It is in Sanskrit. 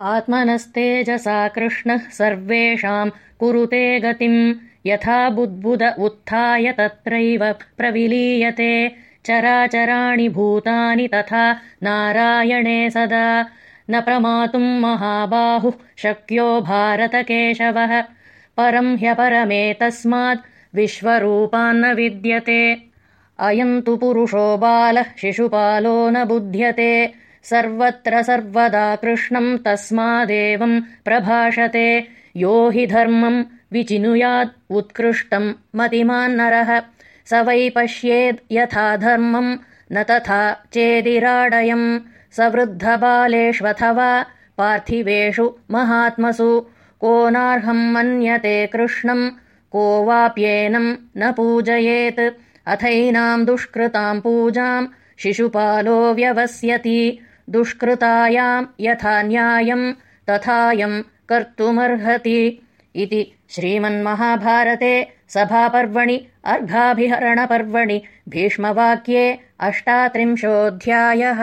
आत्मनस्तेजसा कृष्णः सर्वेषाम् कुरुते गतिम् यथा बुद्बुद उत्थाय तत्रैव प्रविलीयते। चराचराणि भूतानि तथा नारायणे सदा। न प्रमातुम् महाबाहुः शक्यो भारतकेशवः। परम् ह्यपरमेतस्माद् विश्वरूपान्न विद्यते। अयम् तु पुरुषो बालः शिशुपालो न बुध्यते सर्वत्र सर्वदा कृष्णम् तस्मादेवम् प्रभाषते। यो हि धर्मम् विचिनुयात् उत्कृष्टम् मतिमान्नरः स वै पश्येद् यथा धर्मम् न तथा चेदिराडयम् स वृद्धबालेष्वथवा पार्थिवेषु महात्मसु। को नार्हम् मन्यते कृष्णम् को वाप्येनम् न पूजयेत्। अथैनाम् दुष्कृताम् पूजाम् शिशुपालो व्यवस्यति दुष्कृतायाम् यथा न्यायम् तथायम् कर्तुमर्हति इति श्रीमन्महाभारते सभापर्वणि अर्घाभिहरणपर्वणि भीष्मवाक्ये अष्टात्रिंशोऽध्यायः